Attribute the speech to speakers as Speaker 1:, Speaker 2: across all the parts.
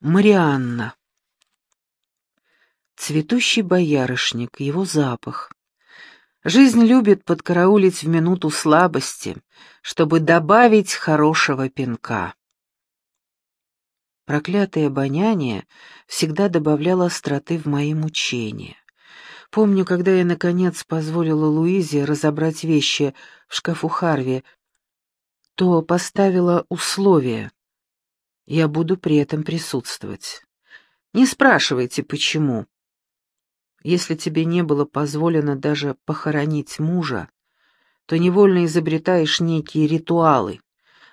Speaker 1: Марианна. Цветущий боярышник, его запах. Жизнь любит подкараулить в минуту слабости, чтобы добавить хорошего пинка. Проклятое обоняние всегда добавляло остроты в мои мучения. Помню, когда я, наконец, позволила Луизе разобрать вещи в шкафу Харви, то поставила условие. Я буду при этом присутствовать. Не спрашивайте, почему. Если тебе не было позволено даже похоронить мужа, то невольно изобретаешь некие ритуалы.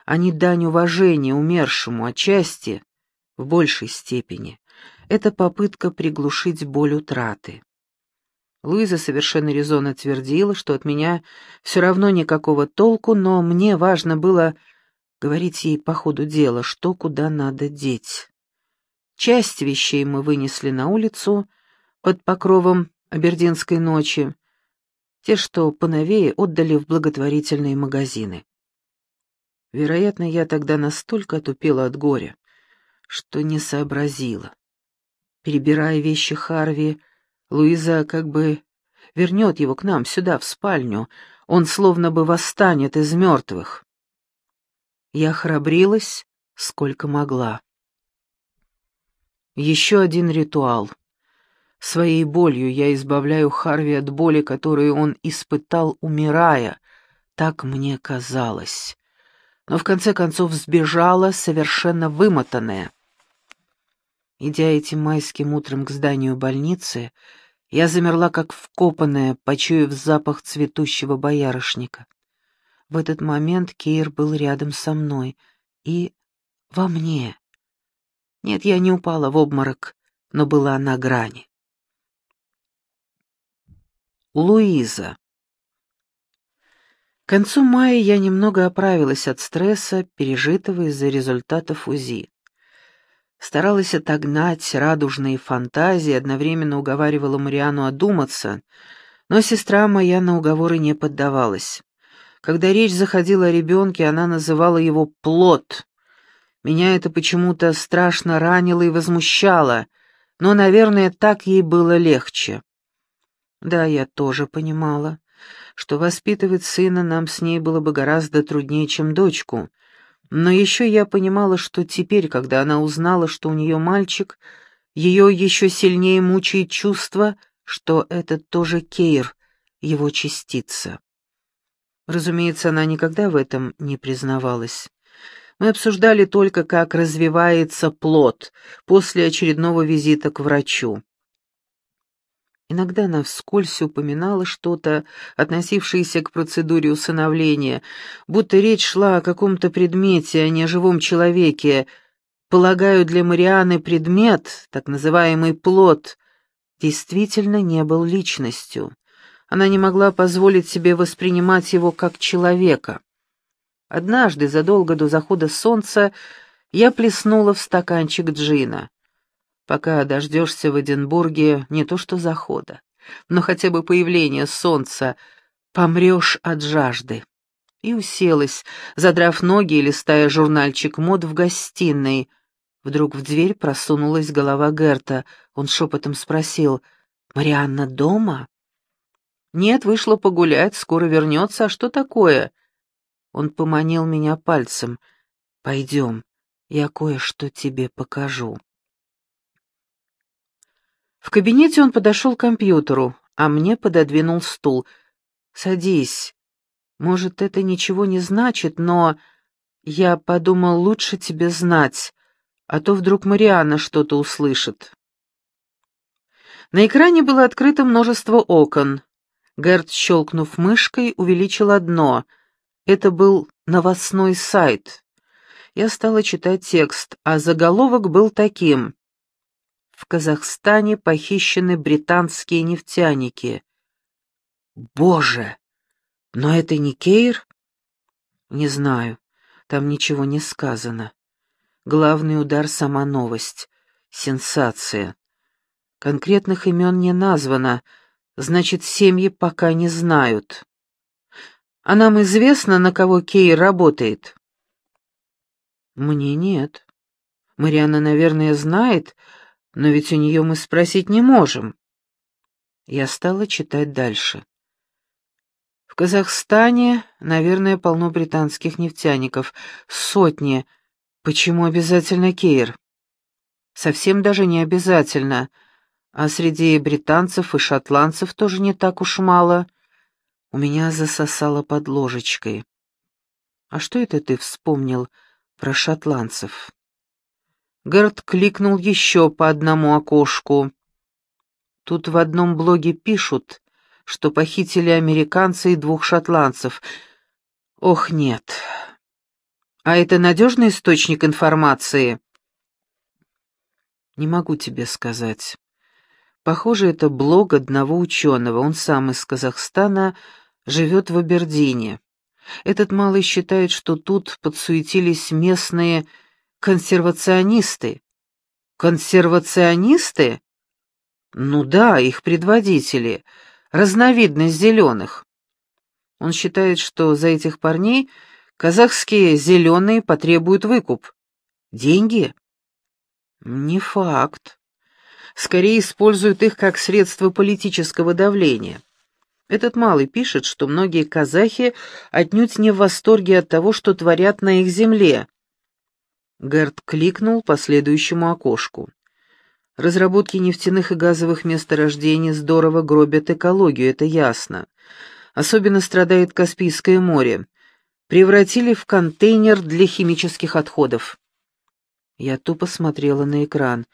Speaker 1: Они дань уважения умершему, отчасти, в большей степени. Это попытка приглушить боль утраты. Луиза совершенно резонно твердила, что от меня все равно никакого толку, но мне важно было говорить ей по ходу дела, что куда надо деть. Часть вещей мы вынесли на улицу под покровом Абердинской ночи, те, что поновее, отдали в благотворительные магазины. Вероятно, я тогда настолько отупела от горя, что не сообразила. Перебирая вещи Харви, Луиза как бы вернет его к нам сюда, в спальню, он словно бы восстанет из мертвых. Я храбрилась, сколько могла. Еще один ритуал. Своей болью я избавляю Харви от боли, которую он испытал, умирая, так мне казалось. Но в конце концов сбежала, совершенно вымотанная. Идя этим майским утром к зданию больницы, я замерла как вкопанная, почуяв запах цветущего боярышника. В этот момент Кейр был рядом со мной и во мне. Нет, я не упала в обморок, но была на грани. Луиза. К концу мая я немного оправилась от стресса, пережитого из-за результатов УЗИ. Старалась отогнать радужные фантазии, одновременно уговаривала Мариану одуматься, но сестра моя на уговоры не поддавалась. Когда речь заходила о ребенке, она называла его «плод». Меня это почему-то страшно ранило и возмущало, но, наверное, так ей было легче. Да, я тоже понимала, что воспитывать сына нам с ней было бы гораздо труднее, чем дочку. Но еще я понимала, что теперь, когда она узнала, что у нее мальчик, ее еще сильнее мучает чувство, что это тоже Кейр, его частица. Разумеется, она никогда в этом не признавалась. Мы обсуждали только, как развивается плод после очередного визита к врачу. Иногда она вскользь упоминала что-то, относившееся к процедуре усыновления, будто речь шла о каком-то предмете, а не о живом человеке. Полагаю, для Марианы предмет, так называемый плод, действительно не был личностью. Она не могла позволить себе воспринимать его как человека. Однажды, задолго до захода солнца, я плеснула в стаканчик джина. Пока дождешься в Эдинбурге не то что захода, но хотя бы появления солнца, помрешь от жажды. И уселась, задрав ноги и листая журнальчик мод в гостиной. Вдруг в дверь просунулась голова Герта. Он шепотом спросил, «Марианна дома?» «Нет, вышла погулять, скоро вернется. А что такое?» Он поманил меня пальцем. «Пойдем, я кое-что тебе покажу». В кабинете он подошел к компьютеру, а мне пододвинул стул. «Садись. Может, это ничего не значит, но...» Я подумал, лучше тебе знать, а то вдруг Марианна что-то услышит. На экране было открыто множество окон. Герт, щелкнув мышкой, увеличил одно. Это был новостной сайт. Я стала читать текст, а заголовок был таким. В Казахстане похищены британские нефтяники. Боже! Но это не Кейр? Не знаю. Там ничего не сказано. Главный удар — сама новость. Сенсация. Конкретных имен не названо — Значит, семьи пока не знают. А нам известно, на кого Кей работает? Мне нет. Марианна, наверное, знает, но ведь у нее мы спросить не можем. Я стала читать дальше. В Казахстане, наверное, полно британских нефтяников. Сотни. Почему обязательно Кейр? Совсем даже не обязательно. А среди британцев и шотландцев тоже не так уж мало. У меня засосало под ложечкой. «А что это ты вспомнил про шотландцев?» Герд кликнул еще по одному окошку. Тут в одном блоге пишут, что похитили американца и двух шотландцев. Ох, нет. А это надежный источник информации? Не могу тебе сказать. Похоже, это блог одного ученого. Он сам из Казахстана, живет в Абердине. Этот малый считает, что тут подсуетились местные консервационисты. Консервационисты? Ну да, их предводители, разновидность зеленых. Он считает, что за этих парней казахские зеленые потребуют выкуп. Деньги? Не факт. Скорее используют их как средство политического давления. Этот малый пишет, что многие казахи отнюдь не в восторге от того, что творят на их земле. Герт кликнул по следующему окошку. Разработки нефтяных и газовых месторождений здорово гробят экологию, это ясно. Особенно страдает Каспийское море. Превратили в контейнер для химических отходов. Я тупо смотрела на экран.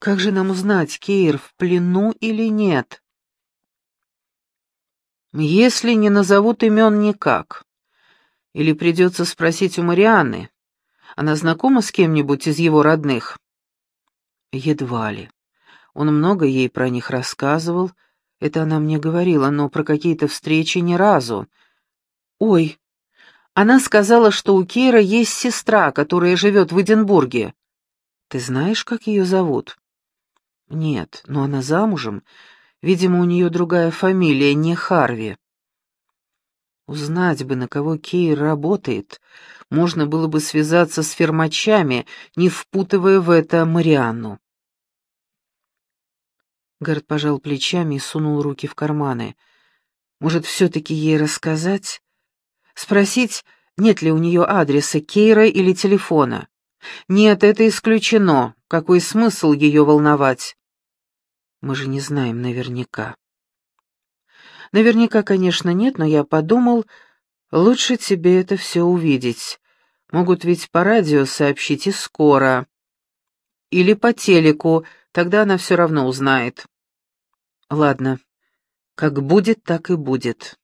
Speaker 1: Как же нам узнать, Кейр в плену или нет? Если не назовут имен никак. Или придется спросить у Марианны. Она знакома с кем-нибудь из его родных? Едва ли. Он много ей про них рассказывал, это она мне говорила, но про какие-то встречи ни разу. Ой, она сказала, что у Кейра есть сестра, которая живет в Эдинбурге. Ты знаешь, как ее зовут? Нет, но она замужем, Видимо, у нее другая фамилия, не Харви. Узнать бы, на кого Кейр работает. Можно было бы связаться с фермачами, не впутывая в это Марианну. Гард пожал плечами и сунул руки в карманы. Может, все-таки ей рассказать? Спросить, нет ли у нее адреса Кейра или телефона? Нет, это исключено. Какой смысл ее волновать? Мы же не знаем наверняка. Наверняка, конечно, нет, но я подумал, лучше тебе это все увидеть. Могут ведь по радио сообщить и скоро. Или по телеку, тогда она все равно узнает. Ладно, как будет, так и будет.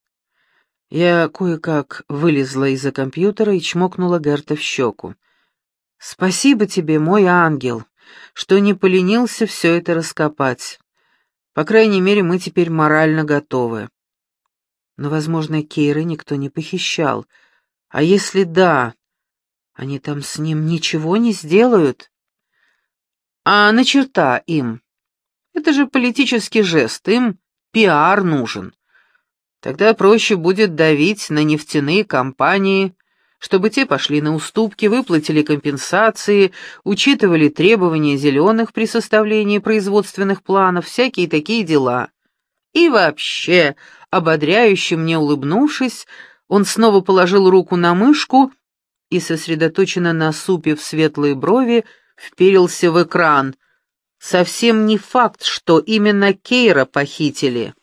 Speaker 1: Я кое-как вылезла из-за компьютера и чмокнула Герта в щеку. «Спасибо тебе, мой ангел, что не поленился все это раскопать. По крайней мере, мы теперь морально готовы. Но, возможно, Кейра никто не похищал. А если да, они там с ним ничего не сделают? А на черта им? Это же политический жест, им пиар нужен. Тогда проще будет давить на нефтяные компании, чтобы те пошли на уступки, выплатили компенсации, учитывали требования зеленых при составлении производственных планов, всякие такие дела. И вообще, ободряюще мне улыбнувшись, он снова положил руку на мышку и, сосредоточенно насупив светлые брови, вперился в экран. Совсем не факт, что именно Кейра похитили.